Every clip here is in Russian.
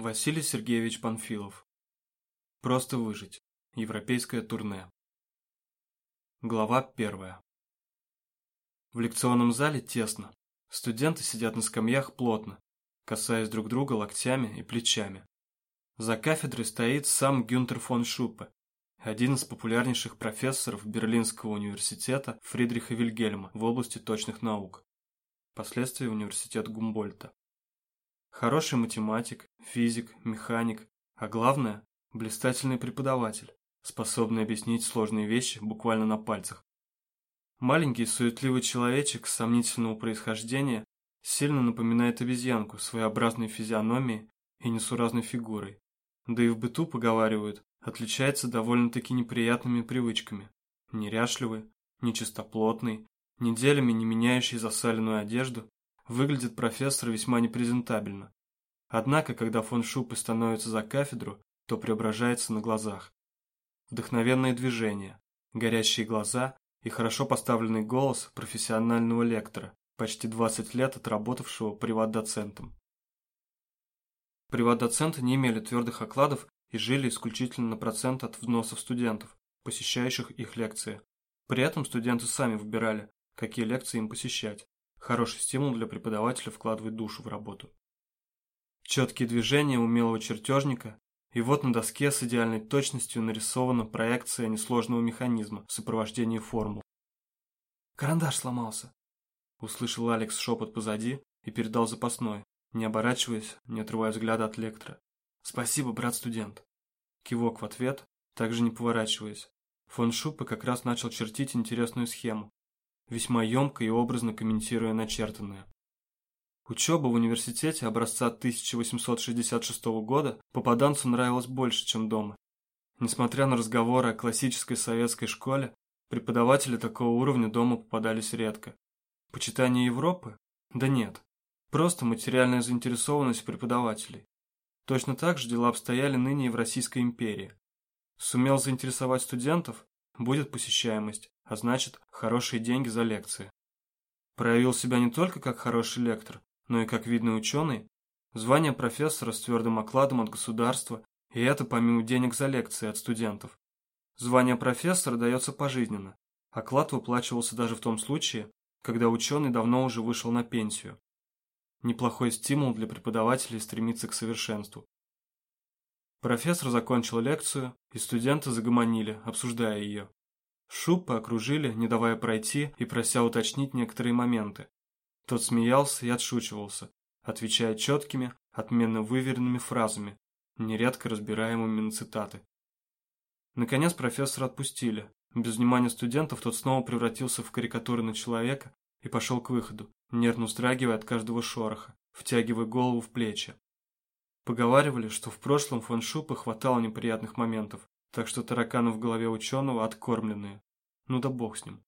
Василий Сергеевич Панфилов. Просто выжить. Европейское турне. Глава первая. В лекционном зале тесно. Студенты сидят на скамьях плотно, касаясь друг друга локтями и плечами. За кафедрой стоит сам Гюнтер фон Шуппе, один из популярнейших профессоров Берлинского университета Фридриха Вильгельма в области точных наук, впоследствии университет Гумбольта. Хороший математик, физик, механик, а главное – блистательный преподаватель, способный объяснить сложные вещи буквально на пальцах. Маленький суетливый человечек сомнительного происхождения сильно напоминает обезьянку своеобразной физиономией и несуразной фигурой. Да и в быту, поговаривают, отличается довольно-таки неприятными привычками. Неряшливый, нечистоплотный, неделями не меняющий засаленную одежду выглядит профессор весьма непрезентабельно. Однако, когда фон Шупе становится за кафедру, то преображается на глазах. Вдохновенные движения, горящие глаза и хорошо поставленный голос профессионального лектора, почти 20 лет отработавшего приват-доцентом. Приват-доценты не имели твердых окладов и жили исключительно на процент от взносов студентов, посещающих их лекции. При этом студенты сами выбирали, какие лекции им посещать. Хороший стимул для преподавателя вкладывать душу в работу. Четкие движения умелого чертежника, и вот на доске с идеальной точностью нарисована проекция несложного механизма в сопровождении формул. «Карандаш сломался», – услышал Алекс шепот позади и передал запасной, не оборачиваясь, не отрывая взгляда от лектора. «Спасибо, брат-студент». Кивок в ответ, также не поворачиваясь. Фон Шуппе как раз начал чертить интересную схему, весьма емко и образно комментируя начертанное. Учеба в университете образца 1866 года попаданцу нравилась больше, чем дома. Несмотря на разговоры о классической советской школе, преподаватели такого уровня дома попадались редко. Почитание Европы? Да нет. Просто материальная заинтересованность преподавателей. Точно так же дела обстояли ныне и в Российской империи. Сумел заинтересовать студентов – будет посещаемость, а значит, хорошие деньги за лекции. Проявил себя не только как хороший лектор, но и как видный ученый, звание профессора с твердым окладом от государства, и это помимо денег за лекции от студентов. Звание профессора дается пожизненно, оклад выплачивался даже в том случае, когда ученый давно уже вышел на пенсию. Неплохой стимул для преподавателей стремиться к совершенству. Профессор закончил лекцию, и студенты загомонили, обсуждая ее. Шуппа окружили, не давая пройти и прося уточнить некоторые моменты. Тот смеялся и отшучивался, отвечая четкими, отменно выверенными фразами, нередко разбираемыми на цитаты. Наконец профессора отпустили. Без внимания студентов тот снова превратился в карикатуру на человека и пошел к выходу, нервно устрагивая от каждого шороха, втягивая голову в плечи. Поговаривали, что в прошлом фон Шупа хватало неприятных моментов, так что тараканы в голове ученого откормленные. Ну да бог с ним.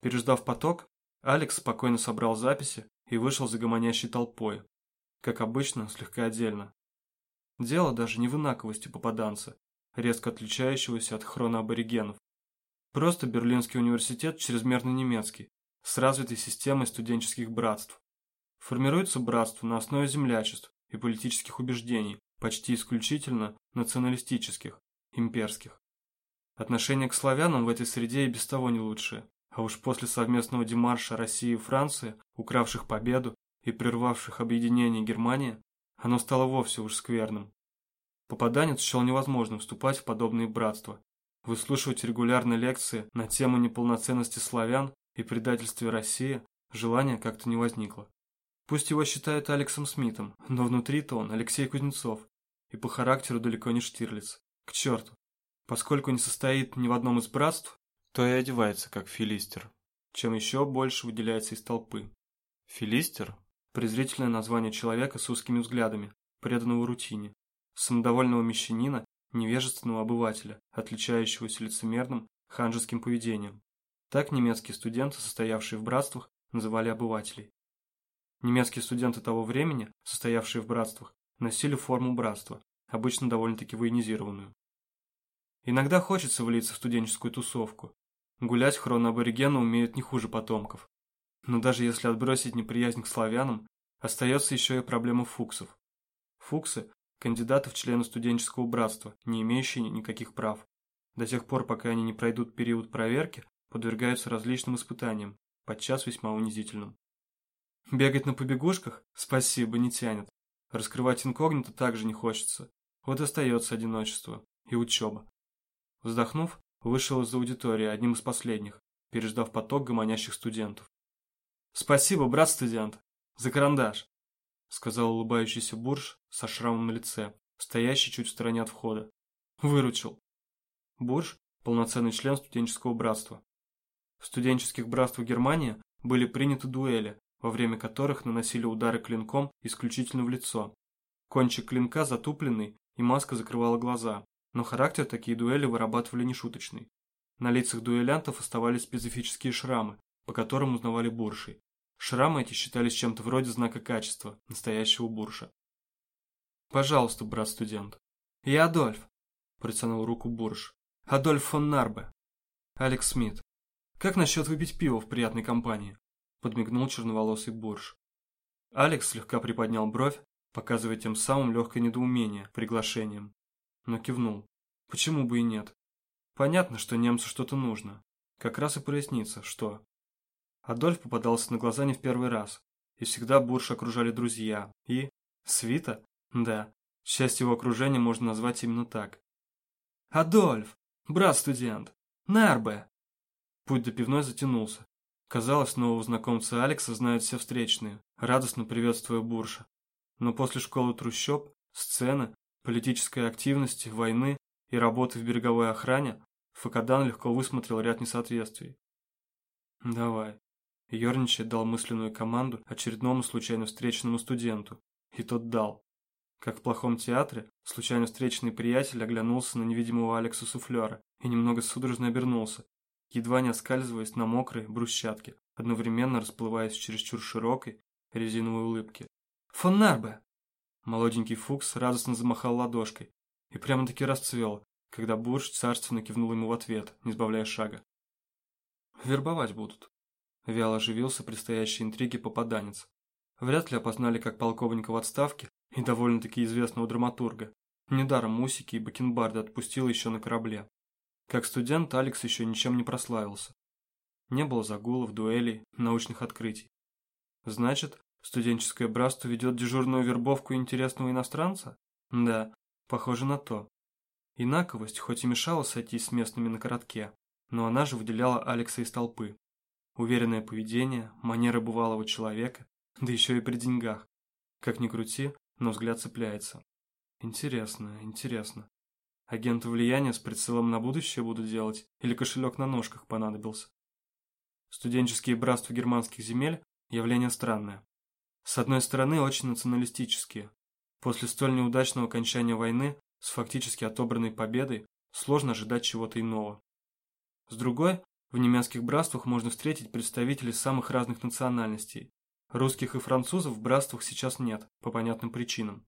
Переждав поток, Алекс спокойно собрал записи и вышел за гомонящей толпой. Как обычно, слегка отдельно. Дело даже не в инаковости попаданца, резко отличающегося от хроноаборигенов. Просто Берлинский университет чрезмерно немецкий, с развитой системой студенческих братств. Формируется братство на основе землячеств и политических убеждений, почти исключительно националистических, имперских. Отношение к славянам в этой среде и без того не лучшее, а уж после совместного демарша России и Франции, укравших победу и прервавших объединение Германии, оно стало вовсе уж скверным. Попаданец счел невозможным вступать в подобные братства, выслушивать регулярные лекции на тему неполноценности славян и предательстве России желания как-то не возникло. Пусть его считают Алексом Смитом, но внутри-то он Алексей Кузнецов, и по характеру далеко не Штирлиц. К черту. Поскольку не состоит ни в одном из братств, то и одевается как филистер, чем еще больше выделяется из толпы. Филистер – презрительное название человека с узкими взглядами, преданного рутине, самодовольного мещанина, невежественного обывателя, отличающегося лицемерным, ханжеским поведением. Так немецкие студенты, состоявшие в братствах, называли обывателей. Немецкие студенты того времени, состоявшие в братствах, носили форму братства, обычно довольно-таки военизированную. Иногда хочется влиться в студенческую тусовку. Гулять хроноаборигены умеют не хуже потомков. Но даже если отбросить неприязнь к славянам, остается еще и проблема фуксов. Фуксы кандидаты в члены студенческого братства, не имеющие никаких прав. До тех пор, пока они не пройдут период проверки, подвергаются различным испытаниям, подчас весьма унизительным. Бегать на побегушках? Спасибо, не тянет. Раскрывать инкогнито также не хочется. Вот остается одиночество и учеба. Вздохнув, вышел из аудитории одним из последних, переждав поток гомонящих студентов. «Спасибо, брат-студент, за карандаш», сказал улыбающийся бурж со шрамом на лице, стоящий чуть в стороне от входа. «Выручил». Бурж – полноценный член студенческого братства. В студенческих братствах Германии были приняты дуэли, во время которых наносили удары клинком исключительно в лицо. Кончик клинка затупленный, и маска закрывала глаза, но характер такие дуэли вырабатывали нешуточный. На лицах дуэлянтов оставались специфические шрамы, по которым узнавали буршей. Шрамы эти считались чем-то вроде знака качества настоящего бурша. «Пожалуйста, брат-студент». «Я Адольф», – протянул руку бурж. «Адольф фон Нарбе». «Алекс Смит. Как насчет выпить пиво в приятной компании?» – подмигнул черноволосый бурж. Алекс слегка приподнял бровь, показывая тем самым легкое недоумение приглашением, но кивнул. Почему бы и нет? Понятно, что немцу что-то нужно. Как раз и прояснится, что. Адольф попадался на глаза не в первый раз, и всегда Бурш окружали друзья. И... Свита? Да, часть его окружения можно назвать именно так. «Адольф! Брат-студент! Нарбе!» Путь до пивной затянулся. Казалось, нового знакомца Алекса знают все встречные, радостно приветствуя Бурша. Но после школы трущоб, сцены, политической активности, войны и работы в береговой охране Факадан легко высмотрел ряд несоответствий. «Давай». Ёрничая дал мысленную команду очередному случайно встреченному студенту, и тот дал. Как в плохом театре, случайно встреченный приятель оглянулся на невидимого Алекса Суфлера и немного судорожно обернулся, едва не оскальзываясь на мокрой брусчатке, одновременно расплываясь в чересчур широкой резиновой улыбке. «Фон Нарбе!» Молоденький Фукс радостно замахал ладошкой и прямо-таки расцвел, когда Бурж царственно кивнул ему в ответ, не сбавляя шага. «Вербовать будут», — вяло оживился предстоящей интриги попаданец. Вряд ли опознали как полковника в отставке и довольно-таки известного драматурга. Недаром Мусики и Бакенбарды отпустил еще на корабле. Как студент Алекс еще ничем не прославился. Не было загулов, дуэлей, научных открытий. Значит, студенческое братство ведет дежурную вербовку интересного иностранца? Да, похоже на то. Инаковость хоть и мешала сойти с местными на коротке, но она же выделяла Алекса из толпы. Уверенное поведение, манеры бывалого человека, да еще и при деньгах. Как ни крути, но взгляд цепляется. Интересно, интересно. Агенты влияния с прицелом на будущее будут делать или кошелек на ножках понадобился? Студенческие братства германских земель – явление странное. С одной стороны, очень националистические. После столь неудачного окончания войны с фактически отобранной победой сложно ожидать чего-то иного. С другой, в немецких братствах можно встретить представителей самых разных национальностей. Русских и французов в братствах сейчас нет, по понятным причинам.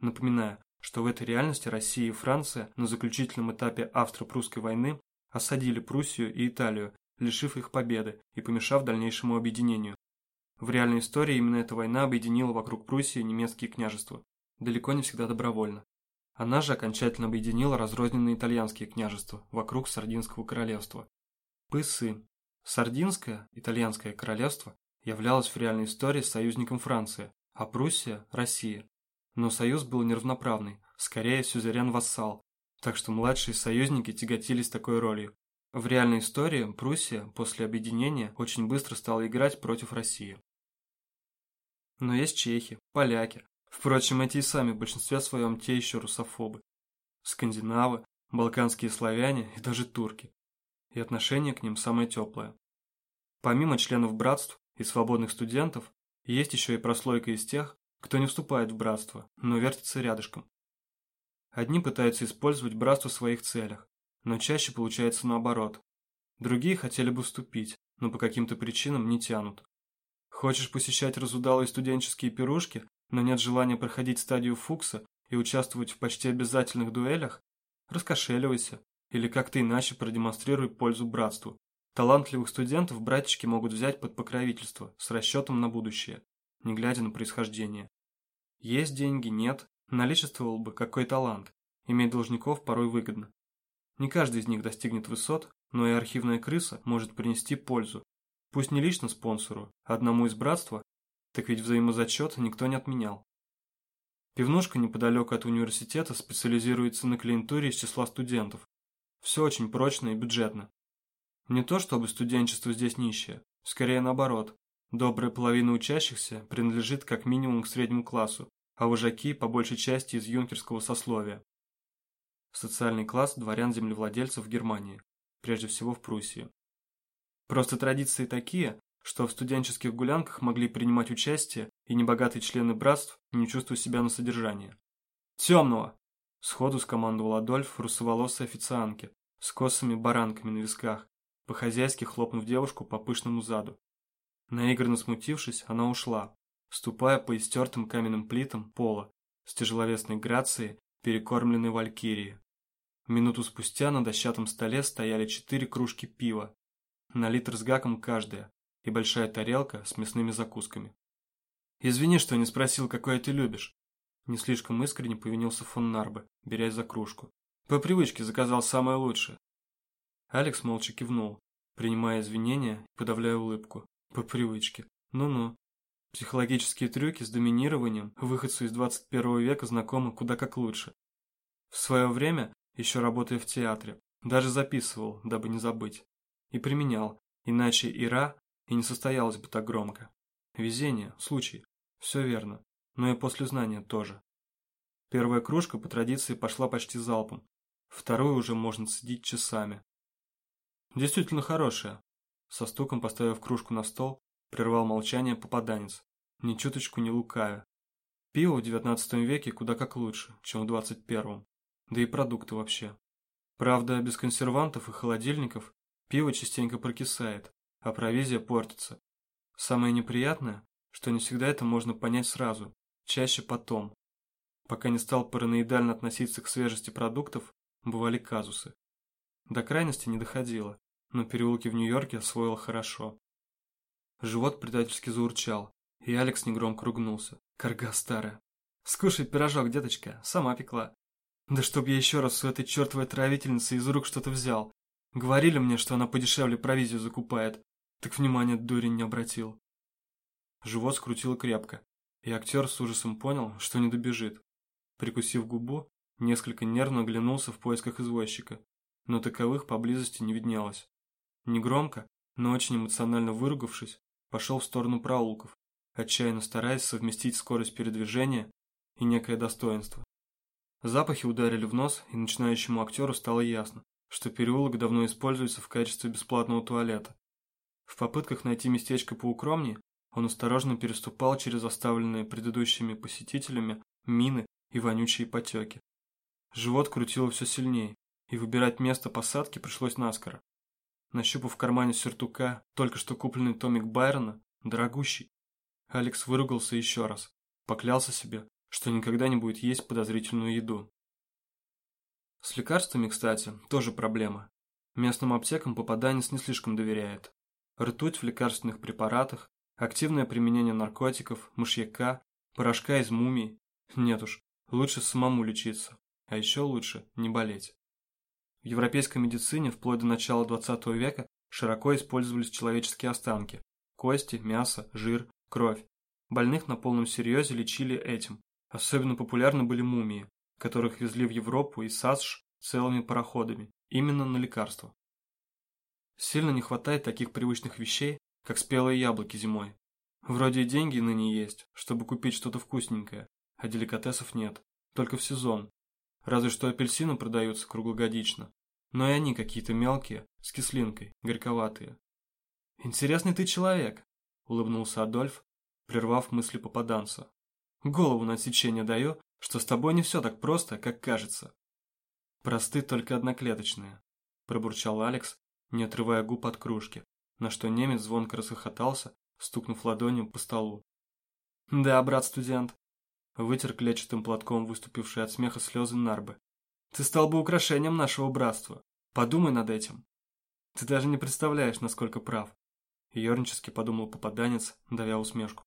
Напоминаю, что в этой реальности Россия и Франция на заключительном этапе австро-прусской войны осадили Пруссию и Италию, лишив их победы и помешав дальнейшему объединению. В реальной истории именно эта война объединила вокруг Пруссии немецкие княжества, далеко не всегда добровольно. Она же окончательно объединила разрозненные итальянские княжества вокруг Сардинского королевства. Пысы. Сардинское, итальянское королевство, являлось в реальной истории союзником Франции, а Пруссия – Россия. Но союз был неравноправный, скорее сюзерен-вассал, так что младшие союзники тяготились такой ролью. В реальной истории Пруссия после объединения очень быстро стала играть против России. Но есть чехи, поляки, Впрочем, эти и сами в большинстве своем те еще русофобы. Скандинавы, балканские славяне и даже турки. И отношение к ним самое теплое. Помимо членов братств и свободных студентов, есть еще и прослойка из тех, кто не вступает в братство, но вертится рядышком. Одни пытаются использовать братство в своих целях, но чаще получается наоборот. Другие хотели бы вступить, но по каким-то причинам не тянут. Хочешь посещать разудалые студенческие пирушки, но нет желания проходить стадию Фукса и участвовать в почти обязательных дуэлях, раскошеливайся или как-то иначе продемонстрируй пользу братству. Талантливых студентов братички могут взять под покровительство с расчетом на будущее, не глядя на происхождение. Есть деньги, нет, наличествовал бы какой талант, иметь должников порой выгодно. Не каждый из них достигнет высот, но и архивная крыса может принести пользу. Пусть не лично спонсору, а одному из братства, так ведь взаимозачет никто не отменял. Пивнушка неподалеку от университета специализируется на клиентуре из числа студентов. Все очень прочно и бюджетно. Не то чтобы студенчество здесь нищее, скорее наоборот. Добрая половина учащихся принадлежит как минимум к среднему классу, а вожаки по большей части из юнкерского сословия. Социальный класс дворян-землевладельцев в Германии, прежде всего в Пруссии. Просто традиции такие, что в студенческих гулянках могли принимать участие и небогатые члены братств, не чувствуя себя на содержании. «Темного!» – сходу скомандовал Адольф русоволосой официантке с косыми баранками на висках, по-хозяйски хлопнув девушку по пышному заду. Наигранно смутившись, она ушла, ступая по истертым каменным плитам пола с тяжеловесной грацией перекормленной валькирии. Минуту спустя на дощатом столе стояли четыре кружки пива, на литр с гаком каждая, и большая тарелка с мясными закусками. «Извини, что не спросил, какое ты любишь». Не слишком искренне повинился фон Нарбе, берясь за кружку. «По привычке заказал самое лучшее». Алекс молча кивнул, принимая извинения и подавляя улыбку. По привычке. Ну-ну. Психологические трюки с доминированием выходцу из 21 века знакомы куда как лучше. В свое время еще работая в театре, даже записывал, дабы не забыть. И применял, иначе Ира и не состоялась бы так громко. Везение, случай, все верно, но и после знания тоже. Первая кружка по традиции пошла почти залпом, вторую уже можно сидеть часами. Действительно хорошая. Со стуком поставив кружку на стол, прервал молчание попаданец, ни чуточку не лукавя. Пиво в девятнадцатом веке куда как лучше, чем в двадцать первом да и продукты вообще. Правда, без консервантов и холодильников пиво частенько прокисает, а провизия портится. Самое неприятное, что не всегда это можно понять сразу, чаще потом. Пока не стал параноидально относиться к свежести продуктов, бывали казусы. До крайности не доходило, но переулки в Нью-Йорке освоил хорошо. Живот предательски заурчал, и Алекс негромко ругнулся. Карга старая. «Скушай пирожок, деточка, сама пекла». Да чтоб я еще раз у этой чертовой отравительницы из рук что-то взял. Говорили мне, что она подешевле провизию закупает. Так внимания дурень не обратил. Живот скрутило крепко, и актер с ужасом понял, что не добежит. Прикусив губу, несколько нервно оглянулся в поисках извозчика, но таковых поблизости не виднелось. Негромко, но очень эмоционально выругавшись, пошел в сторону проулков, отчаянно стараясь совместить скорость передвижения и некое достоинство. Запахи ударили в нос, и начинающему актеру стало ясно, что переулок давно используется в качестве бесплатного туалета. В попытках найти местечко поукромнее, он осторожно переступал через оставленные предыдущими посетителями мины и вонючие потеки. Живот крутило все сильнее, и выбирать место посадки пришлось наскоро. Нащупав в кармане сюртука только что купленный томик Байрона, дорогущий, Алекс выругался еще раз, поклялся себе, что никогда не будет есть подозрительную еду. С лекарствами, кстати, тоже проблема. Местным аптекам попаданец не слишком доверяет. Ртуть в лекарственных препаратах, активное применение наркотиков, мышьяка, порошка из мумий. Нет уж, лучше самому лечиться, а еще лучше не болеть. В европейской медицине вплоть до начала 20 века широко использовались человеческие останки – кости, мясо, жир, кровь. Больных на полном серьезе лечили этим, Особенно популярны были мумии, которых везли в Европу и САСШ целыми пароходами, именно на лекарства. Сильно не хватает таких привычных вещей, как спелые яблоки зимой. Вроде и деньги ныне есть, чтобы купить что-то вкусненькое, а деликатесов нет, только в сезон. Разве что апельсины продаются круглогодично, но и они какие-то мелкие, с кислинкой, горьковатые. «Интересный ты человек», — улыбнулся Адольф, прервав мысли попаданца. Голову на отсечение даю, что с тобой не все так просто, как кажется. Просты только одноклеточные, пробурчал Алекс, не отрывая губ от кружки, на что немец звонко расхохотался, стукнув ладонью по столу. Да, брат-студент, вытер клетчатым платком выступившие от смеха слезы Нарбы. Ты стал бы украшением нашего братства. Подумай над этим. Ты даже не представляешь, насколько прав. Ёрнически подумал попаданец, давя усмешку.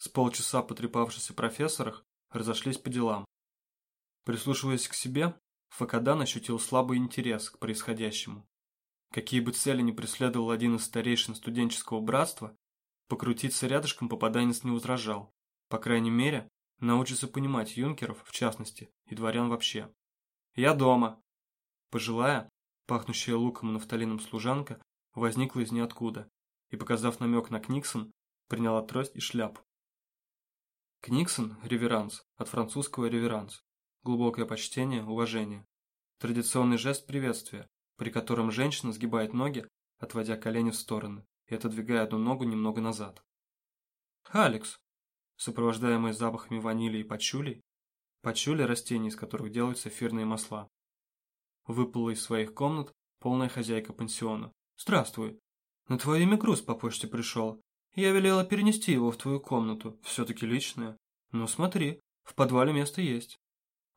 С полчаса потрепавшись о профессорах, разошлись по делам, Прислушиваясь к себе, Факадан ощутил слабый интерес к происходящему. Какие бы цели ни преследовал один из старейшин студенческого братства, покрутиться рядышком попаданец не возражал. По крайней мере, научится понимать юнкеров, в частности, и дворян вообще. «Я дома!» Пожилая, пахнущая луком и нафталином служанка, возникла из ниоткуда и, показав намек на Книксон, приняла трость и шляпу. Книксон – реверанс, от французского реверанс, глубокое почтение, уважение. Традиционный жест приветствия, при котором женщина сгибает ноги, отводя колени в стороны и отодвигая одну ногу немного назад. «Алекс!» Сопровождаемый запахами ванили и пачули, пачули – растения, из которых делаются эфирные масла. Выплыла из своих комнат полная хозяйка пансиона. «Здравствуй! На твое имя груз по почте пришел. Я велела перенести его в твою комнату, все-таки личное. Ну смотри, в подвале место есть».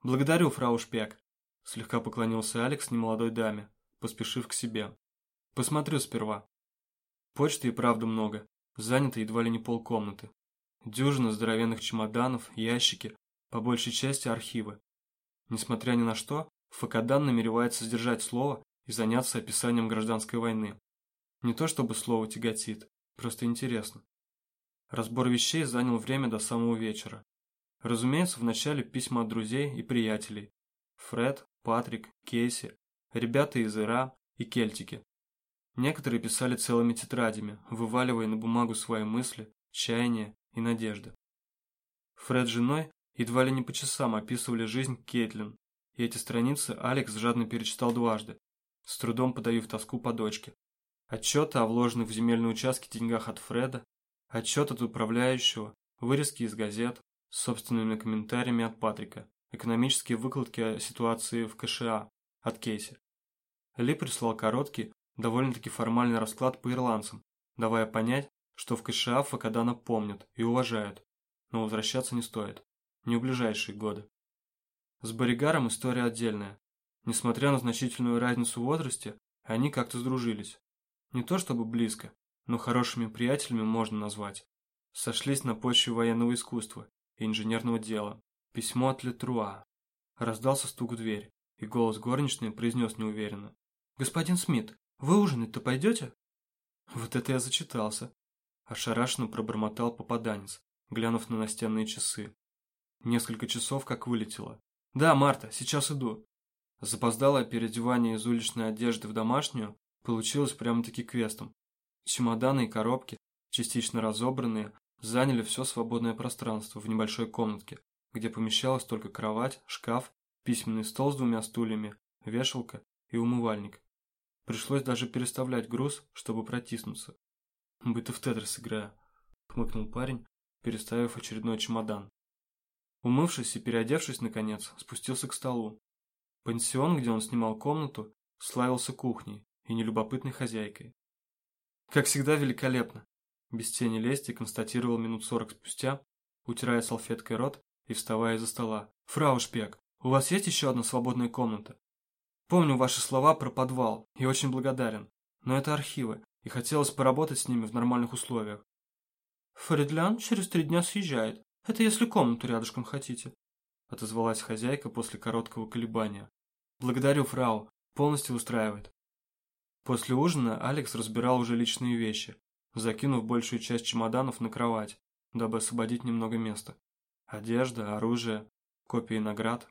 «Благодарю, фрау Шпек», – слегка поклонился Алекс немолодой даме, поспешив к себе. «Посмотрю сперва». Почты и правда много, занято едва ли не полкомнаты. Дюжина здоровенных чемоданов, ящики, по большей части архивы. Несмотря ни на что, Факадан намеревается сдержать слово и заняться описанием гражданской войны. Не то чтобы слово тяготит, просто интересно. Разбор вещей занял время до самого вечера. Разумеется, вначале письма от друзей и приятелей. Фред, Патрик, Кейси, ребята из Ира и Кельтики. Некоторые писали целыми тетрадями, вываливая на бумагу свои мысли, чаяния и надежды. Фред с женой едва ли не по часам описывали жизнь Кейтлин, и эти страницы Алекс жадно перечитал дважды, с трудом подавив тоску по дочке. Отчеты о вложенных в земельные участки деньгах от Фреда, отчет от управляющего, вырезки из газет, с собственными комментариями от Патрика, экономические выкладки о ситуации в КША от Кейси. Ли прислал короткий, довольно-таки формальный расклад по ирландцам, давая понять, что в КША Факадана помнят и уважают, но возвращаться не стоит, не в ближайшие годы. С Боригаром история отдельная. Несмотря на значительную разницу в возрасте, они как-то сдружились. Не то чтобы близко, но хорошими приятелями можно назвать. Сошлись на почве военного искусства и инженерного дела. Письмо от Летруа. Раздался стук в дверь, и голос горничной произнес неуверенно. «Господин Смит, вы ужинать-то пойдете?» Вот это я зачитался. Ошарашенно пробормотал попаданец, глянув на настенные часы. Несколько часов как вылетело. «Да, Марта, сейчас иду». Запоздалое переодевание из уличной одежды в домашнюю получилось прямо-таки квестом. Чемоданы и коробки, частично разобранные, заняли все свободное пространство в небольшой комнатке, где помещалась только кровать, шкаф, письменный стол с двумя стульями, вешалка и умывальник. Пришлось даже переставлять груз, чтобы протиснуться. «Будто в тетрис играю», — хмыкнул парень, переставив очередной чемодан. Умывшись и переодевшись, наконец, спустился к столу. Пансион, где он снимал комнату, славился кухней и нелюбопытной хозяйкой. Как всегда, великолепно без тени лести констатировал минут сорок спустя, утирая салфеткой рот и вставая из-за стола. «Фрау Шпек, у вас есть еще одна свободная комната? Помню ваши слова про подвал и очень благодарен, но это архивы, и хотелось поработать с ними в нормальных условиях». «Фредлян через три дня съезжает. Это если комнату рядышком хотите», отозвалась хозяйка после короткого колебания. «Благодарю, фрау, полностью устраивает». После ужина Алекс разбирал уже личные вещи, закинув большую часть чемоданов на кровать, дабы освободить немного места. Одежда, оружие, копии наград.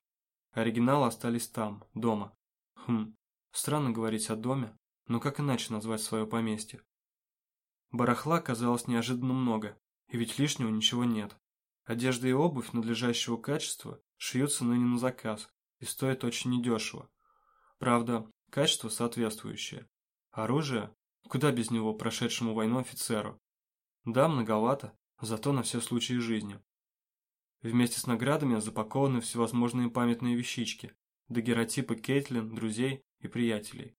Оригиналы остались там, дома. Хм, странно говорить о доме, но как иначе назвать свое поместье? Барахла казалось неожиданно много, и ведь лишнего ничего нет. Одежда и обувь надлежащего качества шьются ныне на заказ и стоят очень недешево. Правда, качество соответствующее. Оружие Куда без него, прошедшему войну офицеру? Да, многовато, зато на все случаи жизни. Вместе с наградами запакованы всевозможные памятные вещички, дагеротипы Кейтлин, друзей и приятелей.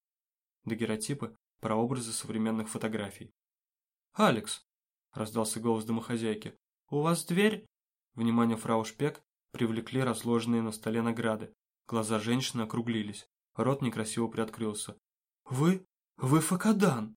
Дагеротипы – прообразы современных фотографий. «Алекс!» – раздался голос домохозяйки. «У вас дверь?» Внимание фрау Шпек привлекли разложенные на столе награды. Глаза женщины округлились, рот некрасиво приоткрылся. «Вы? Вы Факадан!»